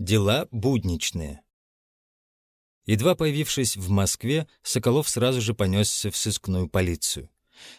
Дела будничные. Едва появившись в Москве, Соколов сразу же понесся в сыскную полицию.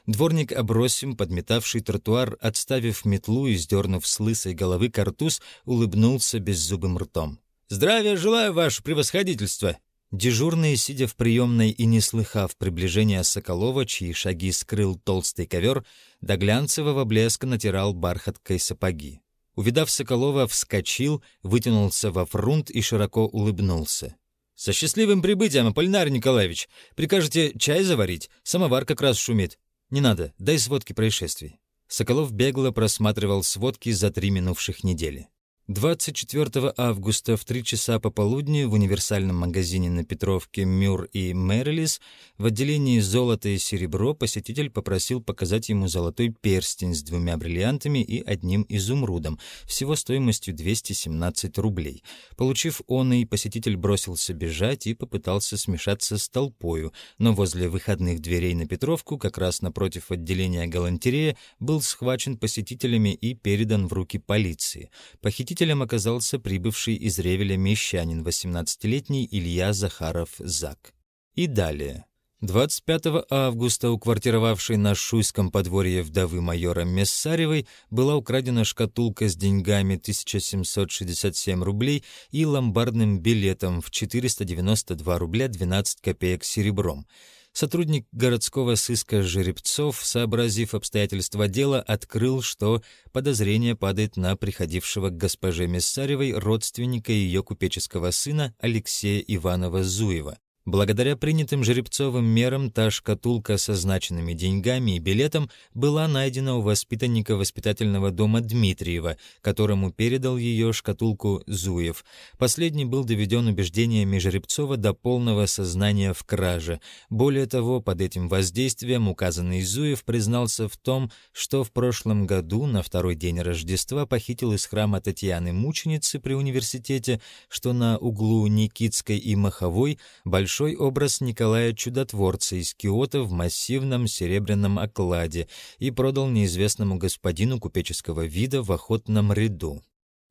Дворник Абросим, подметавший тротуар, отставив метлу и сдернув с лысой головы картуз, улыбнулся беззубым ртом. «Здравия желаю, ваше превосходительство!» Дежурный, сидя в приемной и не слыхав приближения Соколова, чьи шаги скрыл толстый ковер, до глянцевого блеска натирал бархаткой сапоги. Увидав Соколова, вскочил, вытянулся во фрунт и широко улыбнулся. «Со счастливым прибытием, Аполлинар Николаевич! Прикажете чай заварить? Самовар как раз шумит. Не надо, дай сводки происшествий». Соколов бегло просматривал сводки за три минувших недели. 24 августа в 3 часа пополудни в универсальном магазине на Петровке «Мюр» и «Мэрилис» в отделении «Золото и серебро» посетитель попросил показать ему золотой перстень с двумя бриллиантами и одним изумрудом, всего стоимостью 217 рублей. Получив он и посетитель бросился бежать и попытался смешаться с толпою, но возле выходных дверей на Петровку, как раз напротив отделения галантерея, был схвачен посетителями и передан в руки полиции. Похититель Похитителем оказался прибывший из Ревеля мещанин, 18-летний Илья Захаров-Зак. И далее. 25 августа у квартировавшей на Шуйском подворье вдовы майора Мессаревой была украдена шкатулка с деньгами 1767 рублей и ломбардным билетом в 492 рубля 12 копеек серебром. Сотрудник городского сыска Жеребцов, сообразив обстоятельства дела, открыл, что подозрение падает на приходившего к госпоже Мессаревой родственника ее купеческого сына Алексея Иванова-Зуева. Благодаря принятым Жеребцовым мерам та шкатулка со значенными деньгами и билетом была найдена у воспитанника воспитательного дома Дмитриева, которому передал ее шкатулку Зуев. Последний был доведен убеждениями Жеребцова до полного сознания в краже. Более того, под этим воздействием указанный Зуев признался в том, что в прошлом году на второй день Рождества похитил из храма Татьяны Мученицы при университете, что на углу Никитской и Маховой большой большой образ Николая Чудотворца из Киота в массивном серебряном окладе и продал неизвестному господину купеческого вида в охотном ряду.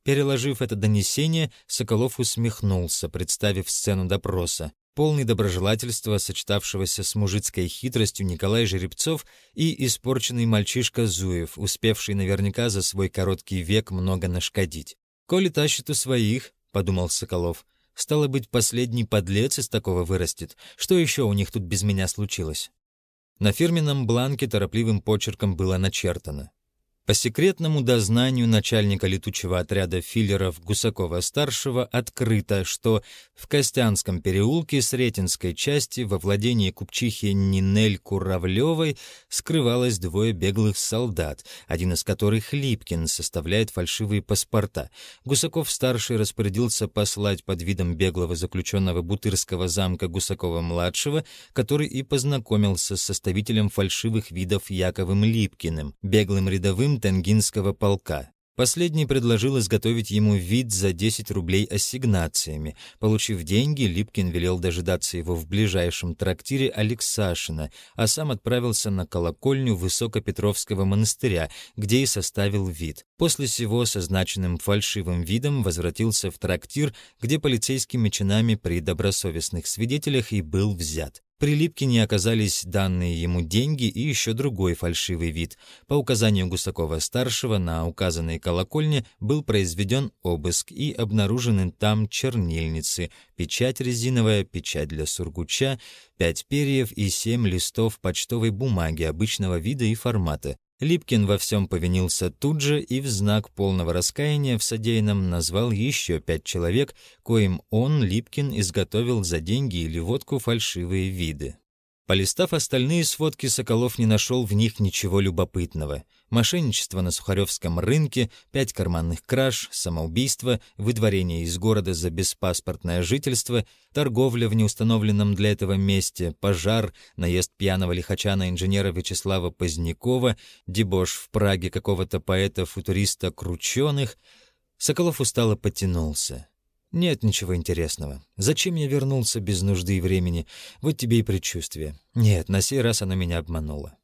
Переложив это донесение, Соколов усмехнулся, представив сцену допроса. Полный доброжелательства, сочетавшегося с мужицкой хитростью Николай Жеребцов и испорченный мальчишка Зуев, успевший наверняка за свой короткий век много нашкодить. «Коли тащит у своих», — подумал Соколов, — Стало быть, последний подлец из такого вырастет. Что еще у них тут без меня случилось? На фирменном бланке торопливым почерком было начертано. По секретному дознанию начальника летучего отряда филлеров Гусакова-старшего открыто, что в Костянском переулке Сретенской части во владении купчихи Нинель Куравлевой скрывалось двое беглых солдат, один из которых Липкин составляет фальшивые паспорта. Гусаков-старший распорядился послать под видом беглого заключенного Бутырского замка Гусакова-младшего, который и познакомился с составителем фальшивых видов Яковым Липкиным, беглым рядовым Тенгинского полка. Последний предложил изготовить ему вид за 10 рублей ассигнациями. Получив деньги, Липкин велел дожидаться его в ближайшем трактире Алексашина, а сам отправился на колокольню Высокопетровского монастыря, где и составил вид. После сего со значенным фальшивым видом возвратился в трактир, где полицейскими чинами при добросовестных свидетелях и был взят. При Липкине оказались данные ему деньги и еще другой фальшивый вид. По указанию Гусакова-старшего на указанной колокольне был произведен обыск и обнаружены там чернильницы, печать резиновая, печать для сургуча, пять перьев и семь листов почтовой бумаги обычного вида и формата. Липкин во всем повинился тут же и в знак полного раскаяния в содеянном назвал еще пять человек, коим он, Липкин, изготовил за деньги или водку фальшивые виды. Полистав остальные сводки, Соколов не нашел в них ничего любопытного. Мошенничество на Сухаревском рынке, пять карманных краж, самоубийство, выдворение из города за беспаспортное жительство, торговля в неустановленном для этого месте, пожар, наезд пьяного лихача на инженера Вячеслава Позднякова, дебош в Праге какого-то поэта-футуриста Крученых. Соколов устало потянулся. Нет ничего интересного. Зачем я вернулся без нужды и времени? Вот тебе и предчувствие. Нет, на сей раз оно меня обмануло.